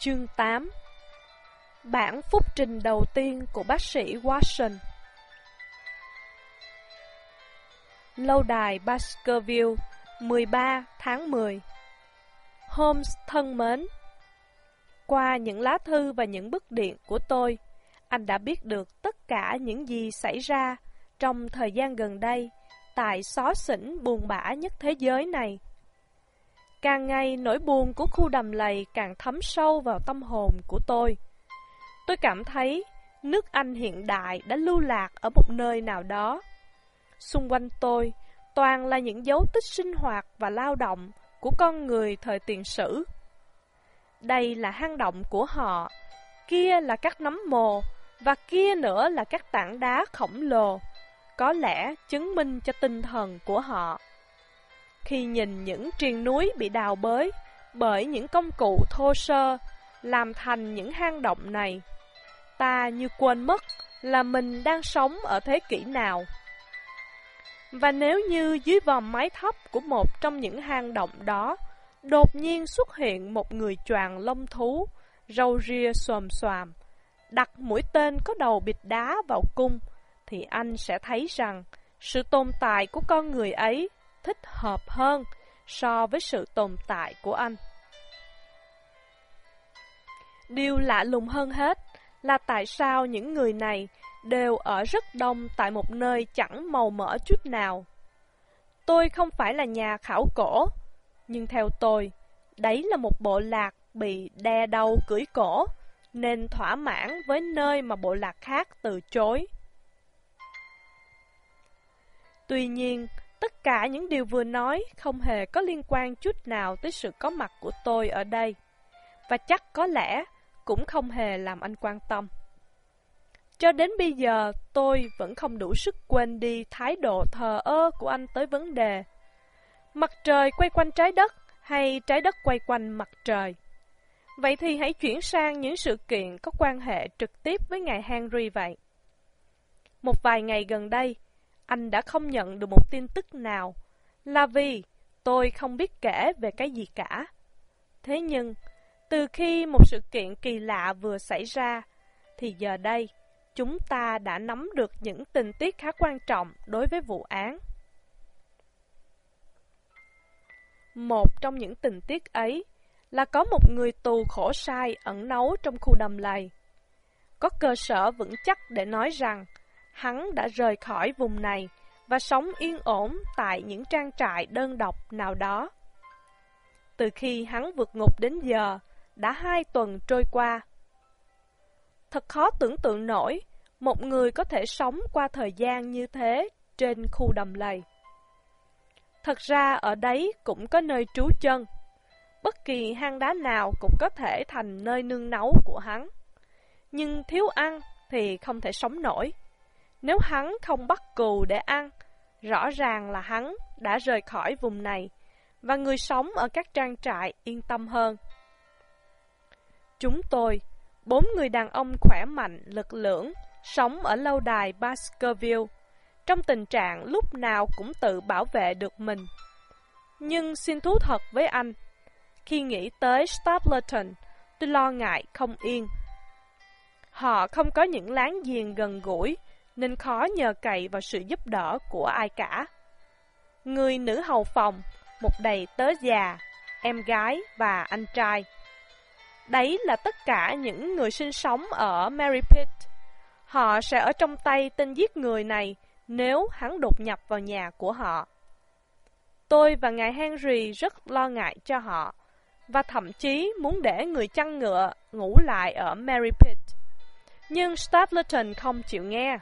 Chương 8 Bản phúc trình đầu tiên của bác sĩ Watson. Lâu đài Baskerville 13 tháng 10 Holmes thân mến, Qua những lá thư và những bức điện của tôi, Anh đã biết được tất cả những gì xảy ra trong thời gian gần đây Tại xó xỉnh buồn bã nhất thế giới này. Càng ngày nỗi buồn của khu đầm lầy càng thấm sâu vào tâm hồn của tôi. Tôi cảm thấy nước Anh hiện đại đã lưu lạc ở một nơi nào đó. Xung quanh tôi toàn là những dấu tích sinh hoạt và lao động của con người thời tiền sử. Đây là hang động của họ, kia là các nấm mồ, và kia nữa là các tảng đá khổng lồ, có lẽ chứng minh cho tinh thần của họ. Khi nhìn những triền núi bị đào bới bởi những công cụ thô sơ làm thành những hang động này, ta như quên mất là mình đang sống ở thế kỷ nào. Và nếu như dưới vòm mái thấp của một trong những hang động đó, đột nhiên xuất hiện một người choàng lông thú, râu ria xòm xoàm, đặt mũi tên có đầu bịt đá vào cung, thì anh sẽ thấy rằng sự tồn tại của con người ấy thích hợp hơn so với sự tồn tại của anh. Điều lạ lùng hơn hết là tại sao những người này đều ở rất đông tại một nơi chẳng màu mỡ chút nào. Tôi không phải là nhà khảo cổ, nhưng theo tôi, đấy là một bộ lạc bị đe đầu cưỡi cổ, nên thỏa mãn với nơi mà bộ lạc khác từ chối. Tuy nhiên, Tất cả những điều vừa nói không hề có liên quan chút nào tới sự có mặt của tôi ở đây. Và chắc có lẽ cũng không hề làm anh quan tâm. Cho đến bây giờ, tôi vẫn không đủ sức quên đi thái độ thờ ơ của anh tới vấn đề. Mặt trời quay quanh trái đất hay trái đất quay quanh mặt trời? Vậy thì hãy chuyển sang những sự kiện có quan hệ trực tiếp với ngài Henry vậy. Một vài ngày gần đây, anh đã không nhận được một tin tức nào, là vì tôi không biết kể về cái gì cả. Thế nhưng, từ khi một sự kiện kỳ lạ vừa xảy ra, thì giờ đây, chúng ta đã nắm được những tình tiết khá quan trọng đối với vụ án. Một trong những tình tiết ấy là có một người tù khổ sai ẩn nấu trong khu đầm lầy. Có cơ sở vững chắc để nói rằng hắn đã rời khỏi vùng này và sống yên ổn tại những trang trại đơn độc nào đó. Từ khi hắn vượt ngục đến giờ, đã hai tuần trôi qua. Thật khó tưởng tượng nổi, một người có thể sống qua thời gian như thế trên khu đầm lầy. Thật ra ở đấy cũng có nơi trú chân. Bất kỳ hang đá nào cũng có thể thành nơi nương nấu của hắn. Nhưng thiếu ăn thì không thể sống nổi. Nếu hắn không bắt cừu để ăn, rõ ràng là hắn đã rời khỏi vùng này, và người sống ở các trang trại yên tâm hơn. Chúng tôi, bốn người đàn ông khỏe mạnh, lực lưỡng, sống ở lâu đài Baskerville, trong tình trạng lúc nào cũng tự bảo vệ được mình. Nhưng xin thú thật với anh, khi nghĩ tới Stapleton, tôi lo ngại không yên. Họ không có những láng giềng gần gũi, nên khó nhờ cậy vào sự giúp đỡ của ai cả. Người nữ hầu phòng, một đầy tớ già, em gái và anh trai. Đấy là tất cả những người sinh sống ở Mary Pitt. Họ sẽ ở trong tay tên giết người này nếu hắn đột nhập vào nhà của họ. Tôi và ngài Henry rất lo ngại cho họ, và thậm chí muốn để người chăn ngựa ngủ lại ở Mary Pitt. Nhưng Stapleton không chịu nghe.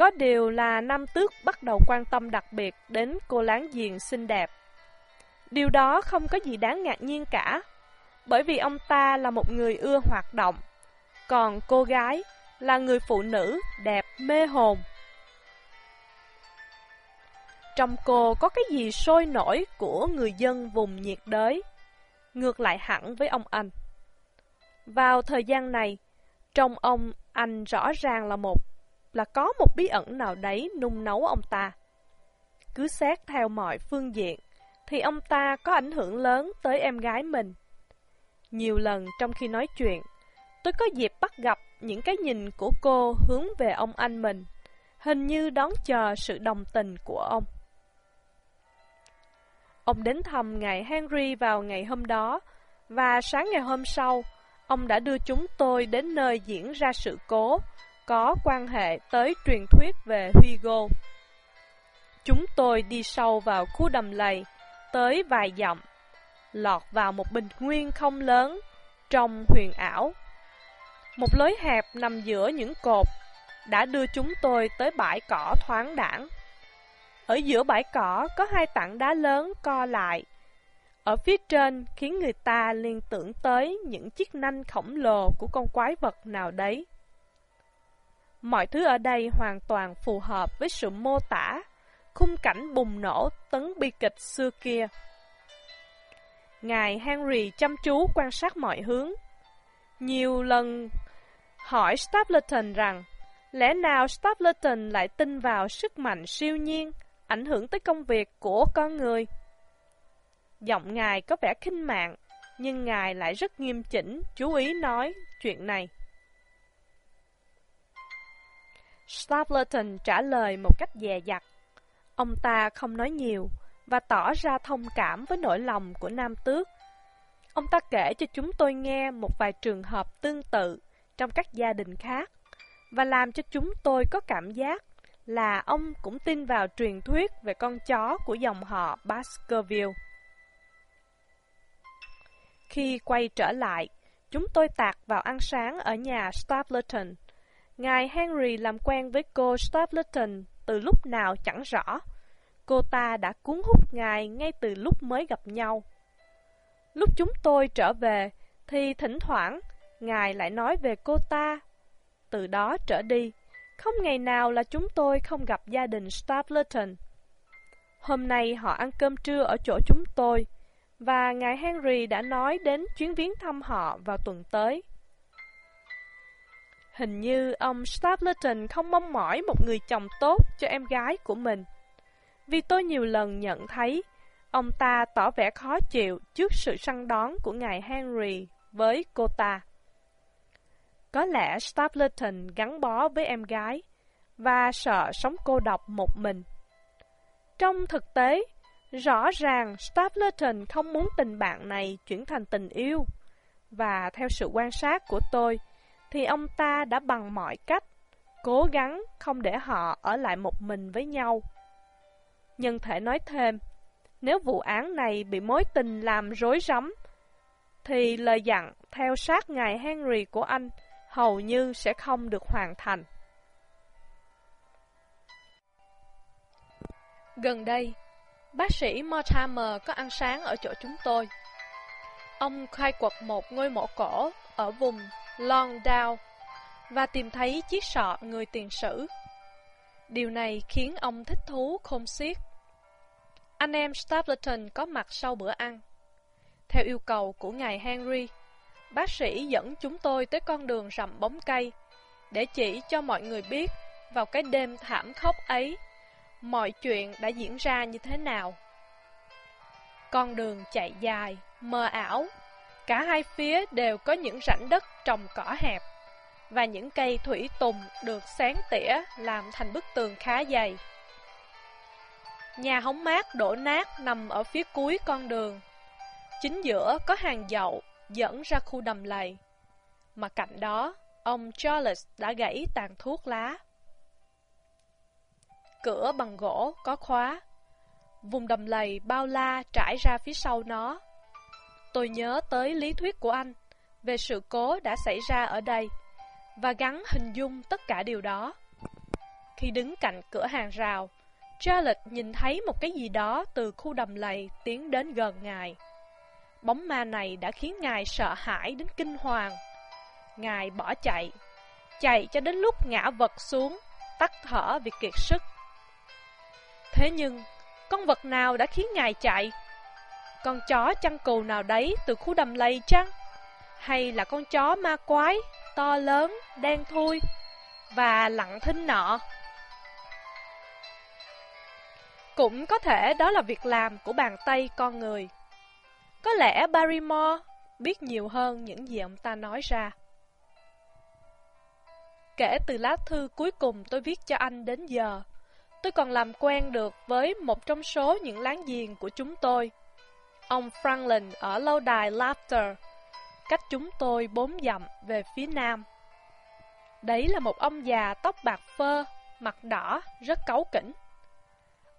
Có điều là Nam Tước bắt đầu quan tâm đặc biệt đến cô láng giềng xinh đẹp. Điều đó không có gì đáng ngạc nhiên cả, bởi vì ông ta là một người ưa hoạt động, còn cô gái là người phụ nữ đẹp mê hồn. Trong cô có cái gì sôi nổi của người dân vùng nhiệt đới, ngược lại hẳn với ông anh. Vào thời gian này, trong ông anh rõ ràng là một là có một bí ẩn nào đấy nung nấu ông ta. Cứ xét theo mọi phương diện, thì ông ta có ảnh hưởng lớn tới em gái mình. Nhiều lần trong khi nói chuyện, tôi có dịp bắt gặp những cái nhìn của cô hướng về ông anh mình, hình như đón chờ sự đồng tình của ông. Ông đến thăm ngài Henry vào ngày hôm đó, và sáng ngày hôm sau, ông đã đưa chúng tôi đến nơi diễn ra sự cố, có quan hệ tới truyền thuyết về Hugo. Chúng tôi đi sâu vào khu đầm lầy, tới vài dặm, lọt vào một bình nguyên không lớn, trong huyền ảo. Một lối hẹp nằm giữa những cột, đã đưa chúng tôi tới bãi cỏ thoáng đảng. Ở giữa bãi cỏ có hai tảng đá lớn co lại. Ở phía trên khiến người ta liên tưởng tới những chiếc nanh khổng lồ của con quái vật nào đấy. Mọi thứ ở đây hoàn toàn phù hợp với sự mô tả, khung cảnh bùng nổ tấn bi kịch xưa kia. Ngài Henry chăm chú quan sát mọi hướng. Nhiều lần hỏi Stapleton rằng, lẽ nào Stapleton lại tin vào sức mạnh siêu nhiên, ảnh hưởng tới công việc của con người? Giọng Ngài có vẻ khinh mạng, nhưng Ngài lại rất nghiêm chỉnh, chú ý nói chuyện này. Stapleton trả lời một cách dè dặt. Ông ta không nói nhiều và tỏ ra thông cảm với nỗi lòng của nam tước. Ông ta kể cho chúng tôi nghe một vài trường hợp tương tự trong các gia đình khác và làm cho chúng tôi có cảm giác là ông cũng tin vào truyền thuyết về con chó của dòng họ Baskerville. Khi quay trở lại, chúng tôi tạc vào ăn sáng ở nhà Stapleton. Ngài Henry làm quen với cô Stapleton từ lúc nào chẳng rõ. Cô ta đã cuốn hút ngài ngay từ lúc mới gặp nhau. Lúc chúng tôi trở về, thì thỉnh thoảng, ngài lại nói về cô ta. Từ đó trở đi, không ngày nào là chúng tôi không gặp gia đình Stapleton. Hôm nay họ ăn cơm trưa ở chỗ chúng tôi, và ngài Henry đã nói đến chuyến viếng thăm họ vào tuần tới. Hình như ông Stapleton không mong mỏi một người chồng tốt cho em gái của mình. Vì tôi nhiều lần nhận thấy ông ta tỏ vẻ khó chịu trước sự săn đón của ngài Henry với cô ta. Có lẽ Stapleton gắn bó với em gái và sợ sống cô độc một mình. Trong thực tế, rõ ràng Stapleton không muốn tình bạn này chuyển thành tình yêu. Và theo sự quan sát của tôi, thì ông ta đã bằng mọi cách cố gắng không để họ ở lại một mình với nhau. Nhân thể nói thêm, nếu vụ án này bị mối tình làm rối rắm, thì lời dặn theo sát ngài Henry của anh hầu như sẽ không được hoàn thành. Gần đây, bác sĩ Mortimer có ăn sáng ở chỗ chúng tôi. Ông khai quật một ngôi mộ cổ ở vùng Longdown và tìm thấy chiếc sọ người tiền sử. Điều này khiến ông thích thú khôn xiết. Anh em Stapleton có mặt sau bữa ăn. Theo yêu cầu của ngài Henry, bác sĩ dẫn chúng tôi tới con đường rậm bóng cây để chỉ cho mọi người biết vào cái đêm thảm khốc ấy mọi chuyện đã diễn ra như thế nào. Con đường chạy dài, mờ ảo, cả hai phía đều có những rãnh đất trồng cỏ hẹp và những cây thủy tùng được sáng tỉa làm thành bức tường khá dày. Nhà hóng mát đổ nát nằm ở phía cuối con đường. Chính giữa có hàng dậu dẫn ra khu đầm lầy. Mà cạnh đó, ông Charles đã gãy tàn thuốc lá. Cửa bằng gỗ có khóa. Vùng đầm lầy bao la trải ra phía sau nó. Tôi nhớ tới lý thuyết của anh về sự cố đã xảy ra ở đây và gắn hình dung tất cả điều đó. Khi đứng cạnh cửa hàng rào, Charlotte nhìn thấy một cái gì đó từ khu đầm lầy tiến đến gần ngài. Bóng ma này đã khiến ngài sợ hãi đến kinh hoàng. Ngài bỏ chạy, chạy cho đến lúc ngã vật xuống, tắt thở vì kiệt sức. Thế nhưng, con vật nào đã khiến ngài chạy? Con chó chăn cừu nào đấy từ khu đầm lầy chăng? Hay là con chó ma quái, to lớn, đen thui và lặng thinh nọ? Cũng có thể đó là việc làm của bàn tay con người. Có lẽ Barrymore biết nhiều hơn những gì ông ta nói ra. Kể từ lá thư cuối cùng tôi viết cho anh đến giờ, tôi còn làm quen được với một trong số những láng giềng của chúng tôi. Ông Franklin ở lâu đài Laughter, cách chúng tôi bốn dặm về phía nam. Đấy là một ông già tóc bạc phơ, mặt đỏ, rất cáu kỉnh.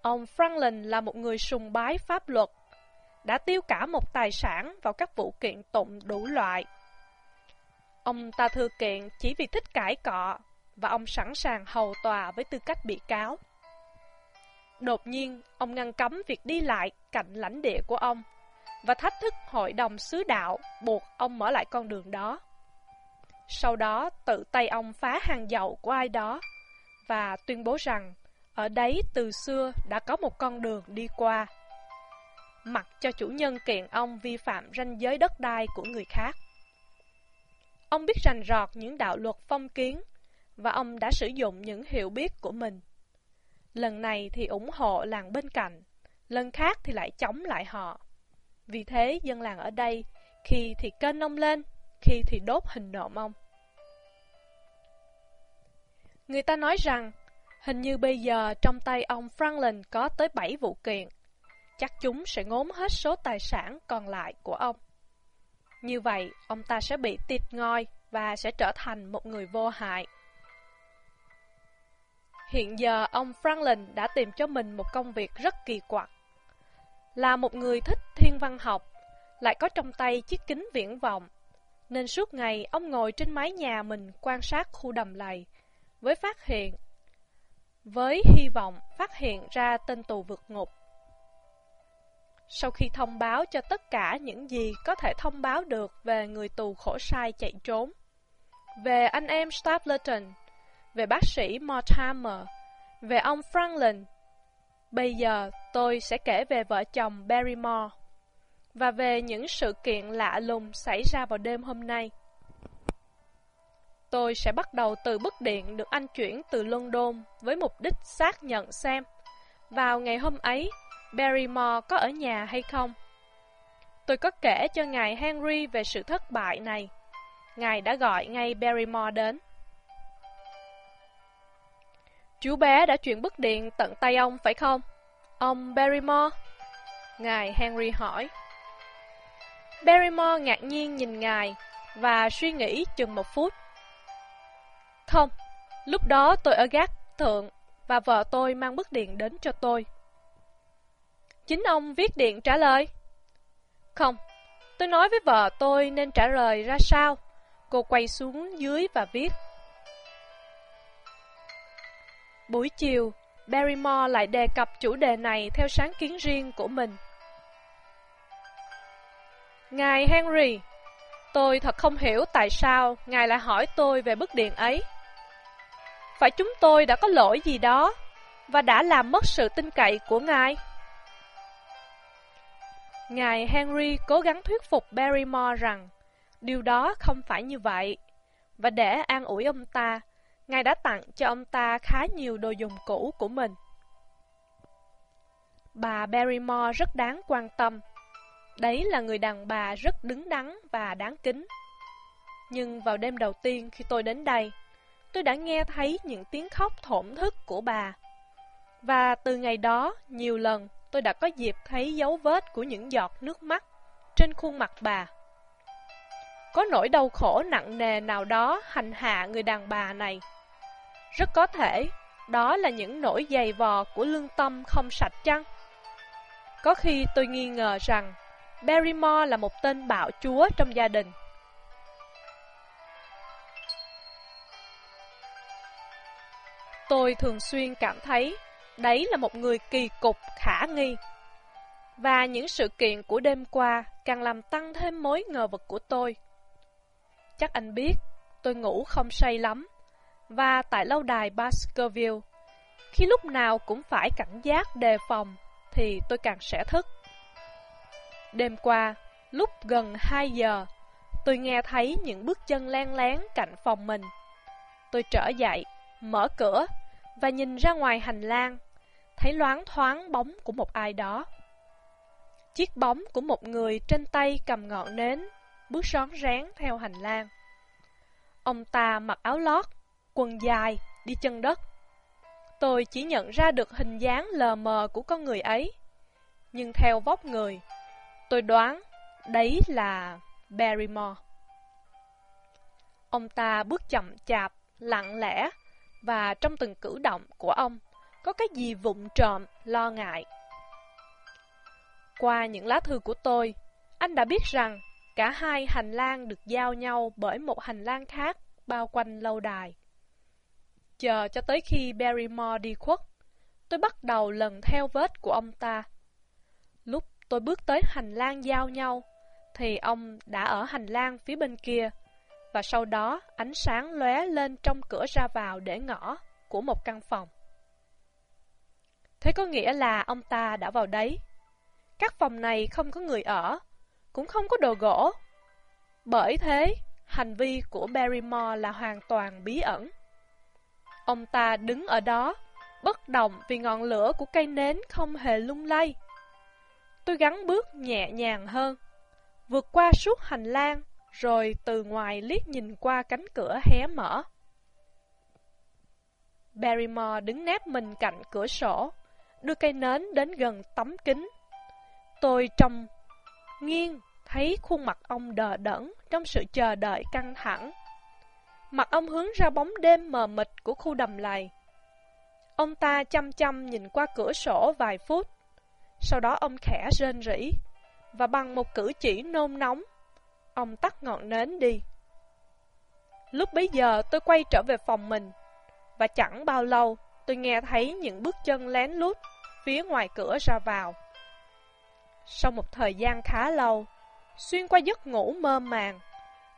Ông Franklin là một người sùng bái pháp luật, đã tiêu cả một tài sản vào các vụ kiện tụng đủ loại. Ông ta thư kiện chỉ vì thích cãi cọ, và ông sẵn sàng hầu tòa với tư cách bị cáo. Đột nhiên, ông ngăn cấm việc đi lại cạnh lãnh địa của ông, và thách thức hội đồng sứ đạo buộc ông mở lại con đường đó. Sau đó, tự tay ông phá hàng dậu của ai đó, và tuyên bố rằng ở đấy từ xưa đã có một con đường đi qua. Mặc cho chủ nhân kiện ông vi phạm ranh giới đất đai của người khác. Ông biết rành rọt những đạo luật phong kiến, và ông đã sử dụng những hiểu biết của mình. Lần này thì ủng hộ làng bên cạnh, lần khác thì lại chống lại họ. Vì thế dân làng ở đây khi thì kênh ông lên, khi thì đốt hình nộm ông. Người ta nói rằng Hình như bây giờ trong tay ông Franklin có tới 7 vụ kiện. Chắc chúng sẽ ngốm hết số tài sản còn lại của ông. Như vậy, ông ta sẽ bị tịt ngoi và sẽ trở thành một người vô hại. Hiện giờ, ông Franklin đã tìm cho mình một công việc rất kỳ quặc. Là một người thích thiên văn học, lại có trong tay chiếc kính viễn vọng, nên suốt ngày ông ngồi trên mái nhà mình quan sát khu đầm lầy, với phát hiện với hy vọng phát hiện ra tên tù vượt ngục. Sau khi thông báo cho tất cả những gì có thể thông báo được về người tù khổ sai chạy trốn, về anh em Stapleton, về bác sĩ Mortimer, về ông Franklin, bây giờ tôi sẽ kể về vợ chồng Barrymore và về những sự kiện lạ lùng xảy ra vào đêm hôm nay. Tôi sẽ bắt đầu từ bức điện được anh chuyển từ London với mục đích xác nhận xem vào ngày hôm ấy Barrymore có ở nhà hay không. Tôi có kể cho ngài Henry về sự thất bại này. Ngài đã gọi ngay Barrymore đến. Chú bé đã chuyển bức điện tận tay ông phải không? Ông Barrymore? Ngài Henry hỏi. Barrymore ngạc nhiên nhìn ngài và suy nghĩ chừng một phút. Không, lúc đó tôi ở gác thượng và vợ tôi mang bức điện đến cho tôi. Chính ông viết điện trả lời. Không, tôi nói với vợ tôi nên trả lời ra sao. Cô quay xuống dưới và viết. Buổi chiều, Barrymore lại đề cập chủ đề này theo sáng kiến riêng của mình. Ngài Henry, tôi thật không hiểu tại sao ngài lại hỏi tôi về bức điện ấy. Phải chúng tôi đã có lỗi gì đó Và đã làm mất sự tin cậy của ngài Ngài Henry cố gắng thuyết phục Barrymore rằng Điều đó không phải như vậy Và để an ủi ông ta Ngài đã tặng cho ông ta khá nhiều đồ dùng cũ của mình Bà Barrymore rất đáng quan tâm Đấy là người đàn bà rất đứng đắn và đáng kính Nhưng vào đêm đầu tiên khi tôi đến đây tôi đã nghe thấy những tiếng khóc thổn thức của bà. Và từ ngày đó, nhiều lần tôi đã có dịp thấy dấu vết của những giọt nước mắt trên khuôn mặt bà. Có nỗi đau khổ nặng nề nào đó hành hạ người đàn bà này. Rất có thể, đó là những nỗi dày vò của lương tâm không sạch chăng? Có khi tôi nghi ngờ rằng Barrymore là một tên bạo chúa trong gia đình. Tôi thường xuyên cảm thấy đấy là một người kỳ cục khả nghi. Và những sự kiện của đêm qua càng làm tăng thêm mối ngờ vực của tôi. Chắc anh biết, tôi ngủ không say lắm. Và tại lâu đài Baskerville, khi lúc nào cũng phải cảnh giác đề phòng, thì tôi càng sẽ thức. Đêm qua, lúc gần 2 giờ, tôi nghe thấy những bước chân len lén cạnh phòng mình. Tôi trở dậy, mở cửa và nhìn ra ngoài hành lang, thấy loáng thoáng bóng của một ai đó. Chiếc bóng của một người trên tay cầm ngọn nến bước rón rén theo hành lang. Ông ta mặc áo lót, quần dài, đi chân đất. Tôi chỉ nhận ra được hình dáng lờ mờ của con người ấy. Nhưng theo vóc người, tôi đoán đấy là Barrymore. Ông ta bước chậm chạp, lặng lẽ, và trong từng cử động của ông có cái gì vụng trộm, lo ngại. Qua những lá thư của tôi, anh đã biết rằng cả hai hành lang được giao nhau bởi một hành lang khác bao quanh lâu đài. Chờ cho tới khi Barrymore đi khuất, tôi bắt đầu lần theo vết của ông ta. Lúc tôi bước tới hành lang giao nhau, thì ông đã ở hành lang phía bên kia, và sau đó ánh sáng lóe lên trong cửa ra vào để ngõ của một căn phòng. Thế có nghĩa là ông ta đã vào đấy. Các phòng này không có người ở, cũng không có đồ gỗ. Bởi thế, hành vi của Barrymore là hoàn toàn bí ẩn. Ông ta đứng ở đó, bất động vì ngọn lửa của cây nến không hề lung lay. Tôi gắn bước nhẹ nhàng hơn, vượt qua suốt hành lang, rồi từ ngoài liếc nhìn qua cánh cửa hé mở. Barrymore đứng nép mình cạnh cửa sổ, đưa cây nến đến gần tấm kính. Tôi trông nghiêng thấy khuôn mặt ông đờ đẫn trong sự chờ đợi căng thẳng. Mặt ông hướng ra bóng đêm mờ mịt của khu đầm lầy. Ông ta chăm chăm nhìn qua cửa sổ vài phút, sau đó ông khẽ rên rỉ, và bằng một cử chỉ nôn nóng, ông tắt ngọn nến đi. Lúc bấy giờ tôi quay trở về phòng mình, và chẳng bao lâu tôi nghe thấy những bước chân lén lút phía ngoài cửa ra vào. Sau một thời gian khá lâu, xuyên qua giấc ngủ mơ màng,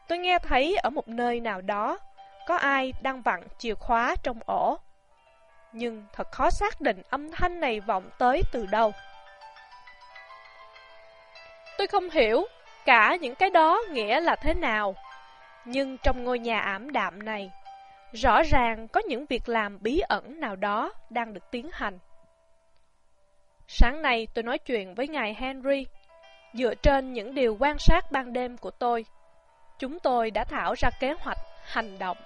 tôi nghe thấy ở một nơi nào đó có ai đang vặn chìa khóa trong ổ. Nhưng thật khó xác định âm thanh này vọng tới từ đâu. Tôi không hiểu cả những cái đó nghĩa là thế nào. Nhưng trong ngôi nhà ảm đạm này, rõ ràng có những việc làm bí ẩn nào đó đang được tiến hành. Sáng nay tôi nói chuyện với ngài Henry. Dựa trên những điều quan sát ban đêm của tôi, chúng tôi đã thảo ra kế hoạch hành động